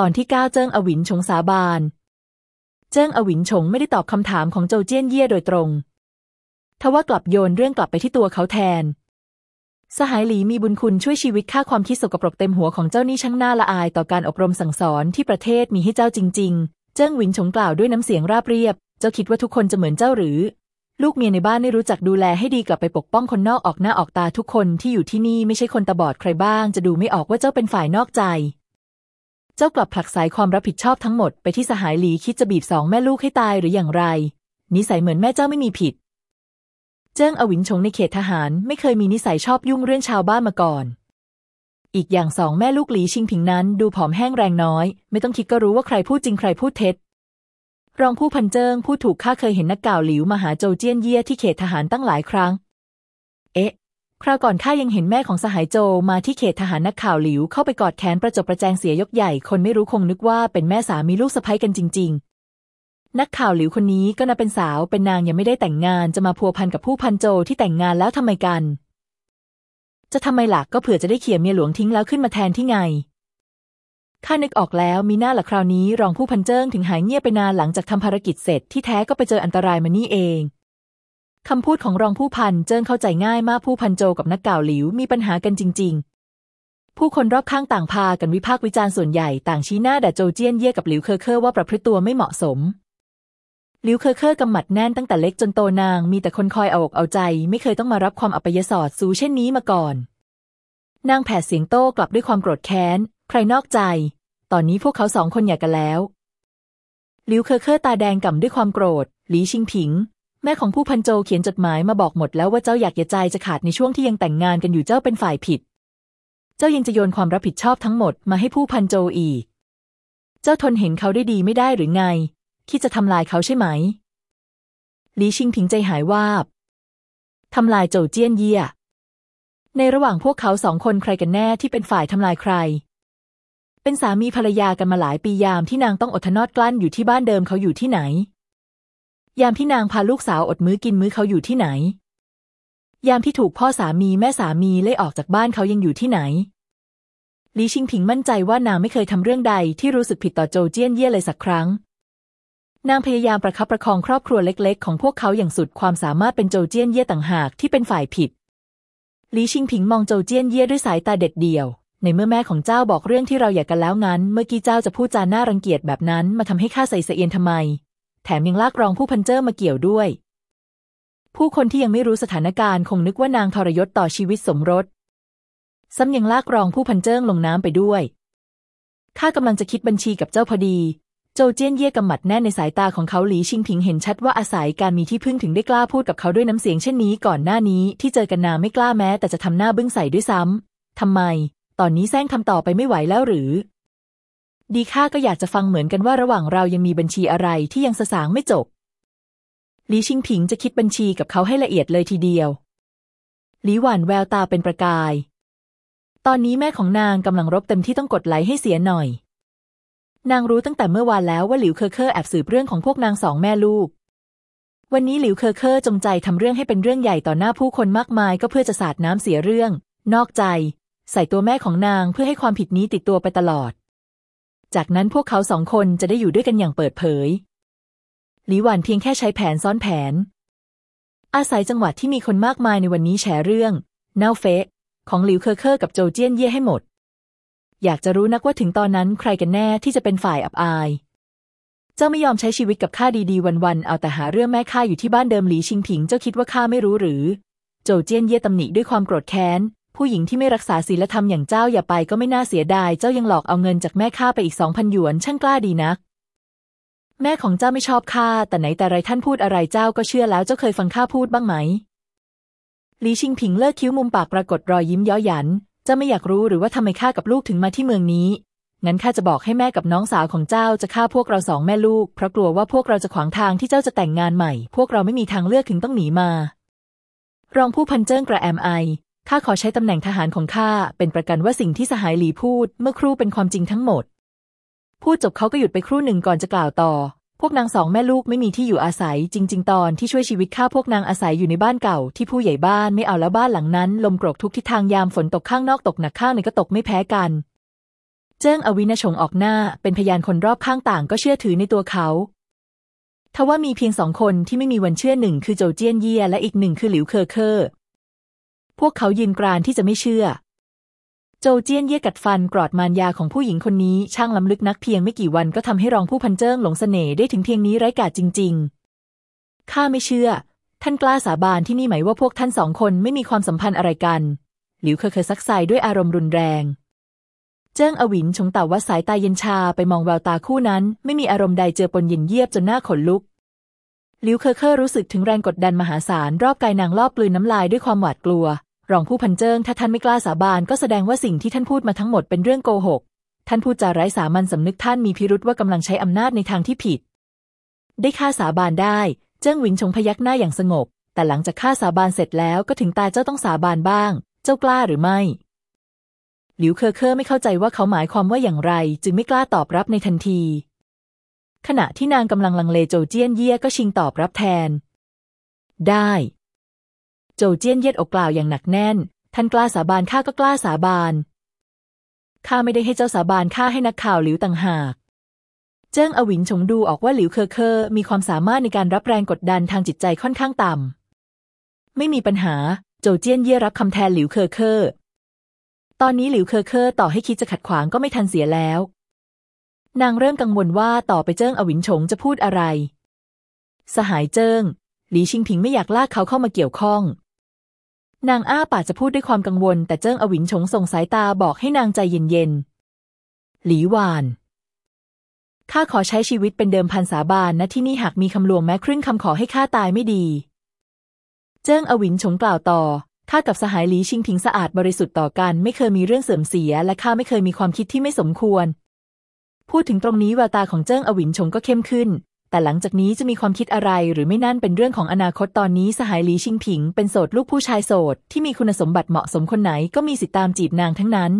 ตอนที่ก้าเจิ้งอวินชงสาบาน เจิ้งอวินชงไม่ได้ตอบคำถามของโจเจี้ยนเย่โดยตรง ทว่ากลับโยนเรื่องกลับไปที่ตัวเขาแทน สหายหลีมีบุญคุณช่วยชีวิตค่าความคิดสกปรกเต็มหัวของเจ้านี่ช่างน่าละอายต่อการอบรมสั่งสอนที่ประเทศมีให้เจ้าจริง ๆ เจิ้งหวินชงกล่าวด้วยน้ำเสียงราบเรียบ เจ้าคิดว่าทุกคนจะเหมือนเจ้าหรือ ลูกเมียในบ้านไม่รู้จักดูแลให้ดีกลับไปปกป้องคนนอกออกหน้าออกตาทุกคนที่อยู่ที่นี่ไม่ใช่คนตาบอดใครบ้าง จะดูไม่ออกว่าเจ้าเป็นฝ่ายนอกใจ เจ้ากลับผลักสายความรับผิดชอบทั้งหมดไปที่สหายหลีคิดจะบีบสองแม่ลูกให้ตายหรืออย่างไร นิสัยเหมือนแม่เจ้าไม่มีผิด เจิ้งอวินชงในเขตทหารไม่เคยมีนิสัยชอบยุ่งเรื่องชาวบ้านมาก่อน อีกอย่างสองแม่ลูกหลีชิงผิงนั้นดูผอมแห้งแรงน้อย ไม่ต้องคิดก็รู้ว่าใครพูดจริงใครพูดเท็จ รองผู้พันเจิ้งผู้ถูกข้าเคยเห็นนักก่าวหลิวมาหาโจเจี้ยนเยี่ยที่เขตทหารตั้งหลายครั้ง เอ๊ะ คราวก่อนข้ายังเห็นแม่ของสหายโจมาที่เขตทหารนักข่าวหลิวเข้าไปกอดแขนประจบประแจงเสียยกใหญ่ คนไม่รู้คงนึกว่าเป็นแม่สามีลูกสะใภ้กันจริง ๆ นักข่าวหลิวคนนี้ก็นับเป็นสาวเป็นนางยังไม่ได้แต่งงานจะมาพัวพันกับผู้พันโจที่แต่งงานแล้วทำไมกัน จะทำไมหล่ะก็เผื่อจะได้เขี่ยเมียหลวงทิ้งแล้วขึ้นมาแทนที่ไงข้านึกออกแล้วมีหน้าหละคราวนี้รองผู้พันเจิ้งถึงหายเงียบไปนานหลังจากทำภารกิจเสร็จที่แท้ก็ไปเจออันตรายมานี่เอง คำพูดของรองผู้พันเจิ้งเข้าใจง่ายมากผู้พันโจกับนักข่าวหลิวมีปัญหากันจริง ๆ ผู้คนรอบข้างต่างพากันวิพากษ์วิจารณ์ส่วนใหญ่ต่างชี้หน้าด่าโจเจี้ยนเย่กับหลิวเคอเคอร์ว่าประพฤติตัวไม่เหมาะสมหลิวเคอเคอร์กำหมัดแน่นตั้งแต่เล็กจนโตนางมีแต่คนคอยเอาอกเอาใจ ไม่เคยต้องมารับความอัปยศอดสูเช่นนี้มาก่อน นางแผดเสียงโต้กลับด้วยความโกรธแค้น ใครนอกใจ ตอนนี้พวกเขาสองคนหย่ากันแล้วหลิวเคอเคอร์ตาแดงก่ำด้วยความโกรธ หลีชิงผิง แม่ของผู้พันโจเขียนจดหมายมาบอกหมดแล้วว่าเจ้าอยากหย่าใจจะขาดในช่วงที่ยังแต่งงานกันอยู่เจ้าเป็นฝ่ายผิด เจ้ายังจะโยนความรับผิดชอบทั้งหมดมาให้ผู้พันโจอีก เจ้าทนเห็นเขาได้ดีไม่ได้หรือไงคิดจะทำลายเขาใช่ไหมหลีชิงผิงใจหายวาบทำลายโจเจี้ยนเยี่ย ในระหว่างพวกเขาสองคนใครกันแน่ที่เป็นฝ่ายทำลายใคร เป็นสามีภรรยากันมาหลายปียามที่นางต้องอดทนอดกลั้นอยู่ที่บ้านเดิมเขาอยู่ที่ไหน ยามที่นางพาลูกสาวอดมื้อกินมื้อเขาอยู่ที่ไหน ยามที่ถูกพ่อสามีแม่สามีไล่ออกจากบ้านเขายังอยู่ที่ไหนลีชิงผิงมั่นใจว่านางไม่เคยทำเรื่องใดที่รู้สึกผิดต่อโจเจี้ยนเย่เลยสักครั้ง นางพยายามประคับประคองครอบครัวเล็ก ๆ ของพวกเขาอย่างสุดความสามารถเป็นโจเจี้ยนเย่ต่างหากที่เป็นฝ่ายผิดลีชิงผิงมองโจเจี้ยนเย่ด้วยสายตาเด็ดเดี่ยว ในเมื่อแม่ของเจ้าบอกเรื่องที่เราอยากกันแล้วงั้น เมื่อกี้เจ้าจะพูดจาหน้ารังเกียจแบบนั้นมาทำให้ข้าใส่เสียนทำไม แถมยังลากรองผู้พันเจอร์มาเกี่ยวด้วย ผู้คนที่ยังไม่รู้สถานการณ์คงนึกว่านางทรยศต่อชีวิตสมรส ซ้ำยังลากรองผู้พันเจิ้งลงน้ำไปด้วย ข้ากำลังจะคิดบัญชีกับเจ้าพอดี โจเจี้ยนเย่กำหมัดแน่นในสายตาของเขาหลีชิงผิงเห็นชัดว่าอาศัยการมีที่พึ่งถึงได้กล้าพูดกับเขาด้วยน้ำเสียงเช่นนี้ก่อนหน้านี้ที่เจอกันนางไม่กล้าแม้แต่จะทำหน้าบึ้งใส่ด้วยซ้ทำไม ตอนนี้แสร้งทำต่อไปไม่ไหวแล้วหรือ ดีข้าก็อยากจะฟังเหมือนกันว่าระหว่างเรายังมีบัญชีอะไรที่ยังสะสางไม่จบหลีชิงผิงจะคิดบัญชีกับเขาให้ละเอียดเลยทีเดียวหลีหวันแววตาเป็นประกาย ตอนนี้แม่ของนางกำลังรบเต็มที่ต้องกดไหลให้เสียหน่อย นางรู้ตั้งแต่เมื่อวานแล้วว่าหลิวเคอเคอร์แอบสืบเรื่องของพวกนางสองแม่ลูก วันนี้หลิวเคอเคอร์จงใจทำเรื่องให้เป็นเรื่องใหญ่ต่อหน้าผู้คนมากมายก็เพื่อจะสาดน้ำเสียเรื่อง นอกใจ ใส่ตัวแม่ของนางเพื่อให้ความผิดนี้ติดตัวไปตลอด จากนั้นพวกเขาสองคนจะได้อยู่ด้วยกันอย่างเปิดเผย หลีหวันเพียงแค่ใช้แผนซ้อนแผน อาศัยจังหวะที่มีคนมากมายในวันนี้แฉเรื่องเน่าเฟะของหลิวเคอเคอร์กับโจเจี้ยนเย่ให้หมด อยากจะรู้นักว่าถึงตอนนั้นใครกันแน่ที่จะเป็นฝ่ายอับอาย เจ้าไม่ยอมใช้ชีวิตกับข้าดีๆ วันๆ เอาแต่หาเรื่องแม่ข้าอยู่ที่บ้านเดิมหลีชิงผิง เจ้าคิดว่าข้าไม่รู้หรือ โจเจี้ยนเย่ตำหนิด้วยความโกรธแค้น ผู้หญิงที่ไม่รักษาศีลธรรมอย่างเจ้าอย่าไปก็ไม่น่าเสียดาย เจ้ายังหลอกเอาเงินจากแม่ข้าไปอีกสองพันหยวนช่างกล้าดีนัก แม่ของเจ้าไม่ชอบข้าแต่ไหนแต่ไรท่านพูดอะไรเจ้าก็เชื่อแล้วเจ้าเคยฟังข้าพูดบ้างไหมหลีชิงผิงเลิกคิ้วมุมปากปรากฏรอยยิ้มย้อหยัน เจ้าไม่อยากรู้หรือว่าทำไมข้ากับลูกถึงมาที่เมืองนี้งั้นข้าจะบอกให้แม่กับน้องสาวของเจ้าจะฆ่าพวกเราสองแม่ลูก เพราะกลัวว่าพวกเราจะขวางทางที่เจ้าจะแต่งงานใหม่ พวกเราไม่มีทางเลือกถึงต้องหนีมา รองผู้พันเจิ้งกระแอมไอ ข้าขอใช้ตำแหน่งทหารของข้าเป็นประกันว่าสิ่งที่สหายหลีพูดเมื่อครู่เป็นความจริงทั้งหมด พูดจบเขาก็หยุดไปครู่หนึ่งก่อนจะกล่าวต่อ พวกนางสองแม่ลูกไม่มีที่อยู่อาศัย จริง ๆ ตอนที่ช่วยชีวิตข้าพวกนางอาศัยอยู่ในบ้านเก่า ที่ผู้ใหญ่บ้านไม่เอาแล้วบ้านหลังนั้น ลมโกรกทุกทิศทางยามฝนตกข้างนอกตกหนักข้างในก็ตกไม่แพ้กัน เจิ้งอวินชงออกหน้าเป็นพยานคนรอบข้างต่างก็เชื่อถือในตัวเขาทว่ามีเพียงสองคนที่ไม่มีวันเชื่อหนึ่งคือโจเจี้ยนเย่และอีกหนึ่งคือหลิวเคอเคอร์ พวกเขายืนกรานที่จะไม่เชื่อ โจเจี้ยนเย่กัดฟันกรอดมารยาของผู้หญิงคนนี้ช่างล้ำลึกนักเพียงไม่กี่วันก็ทำให้รองผู้พันเจิ้งหลงเสน่ห์ได้ถึงเพียงนี้ร้ายกาจจริง ๆ ข้าไม่เชื่อ ท่านกล้าสาบานที่นี่ไหมว่าพวกท่านสองคนไม่มีความสัมพันธ์อะไรกัน หลิวเคอเคอซักไซ้ด้วยอารมณ์รุนแรง เจิ้งอวินชงต่าวัดสายตาเย็นชาไปมองแววตาคู่นั้น ไม่มีอารมณ์ใดเจือปนเย็นเยียบจนน่าขนลุกหลิวเคอเคอร์รู้สึกถึงแรงกดดันมหาศาลรอบกายนางลอบกลืนน้ำลายด้วยความหวาดกลัว รองผู้พันเจิงถ้าท่านไม่กล้าสาบานก็แสดงว่าสิ่งที่ท่านพูดมาทั้งหมดเป็นเรื่องโกหก ท่านพูดจาไร้สามัญสำนึกท่านมีพิรุธว่ากำลังใช้อำนาจในทางที่ผิด ได้ฆ่าสาบานได้ เจิ้งหวินชงพยักหน้าอย่างสงบ แต่หลังจากฆ่าสาบานเสร็จแล้วก็ถึงตาเจ้าต้องสาบานบ้าง เจ้ากล้าหรือไม่ หลิวเคอเคอร์ไม่เข้าใจว่าเขาหมายความว่าอย่างไร จึงไม่กล้าตอบรับในทันที ขณะที่นางกำลังลังเลโจเจี้ยนเย่ก็ชิงตอบรับแทน ได้ โจเจี้ยนเย็ดอกกล่าวอย่างหนักแน่น ท่านกล้าสาบานข้าก็กล้าสาบานข้าไม่ได้ให้เจ้าสาบานข้าให้นักข่าวหลิวต่างหาก เจิ้งอวินชงดูออกว่าหลิวเคอเคอมีความสามารถในการรับแรงกดดันทางจิตใจค่อนข้างต่ำ ไม่มีปัญหา โจเจี้ยนเย่รับคำแทนหลิวเคอเคอตอนนี้หลิวเคอเคอต่อให้คิดจะขัดขวางก็ไม่ทันเสียแล้ว นางเริ่มกังวลว่าต่อไปเจิ้งอวินฉงจะพูดอะไร สหายเจิ้ง หลีชิงผิงไม่อยากลากเขาเข้ามาเกี่ยวข้อง นางอ้าปากจะพูดด้วยความกังวล แต่เจิ้งอวินฉงส่งสายตาบอกให้นางใจเย็นๆ หลีหวาน ข้าขอใช้ชีวิตเป็นเดิมพันสาบานนะที่นี่หากมีคำลวงแม้ครึ่งคำขอให้ข้าตายไม่ดี เจิ้งอวินฉงกล่าวต่อ ข้ากับสหายหลีชิงผิงสะอาดบริสุทธิ์ต่อกัน ไม่เคยมีเรื่องเสื่อมเสีย และข้าไม่เคยมีความคิดที่ไม่สมควร พูดถึงตรงนี้แววตาของเจิ้งอวินชงก็เข้มขึ้น แต่หลังจากนี้จะมีความคิดอะไรหรือไม่นั่นเป็นเรื่องของอนาคตตอนนี้สหายหลีชิงผิง เป็นโสดลูกผู้ชายโสดที่มีคุณสมบัติเหมาะสมคนไหนก็มีสิทธิตามจีบนางทั้งนั้น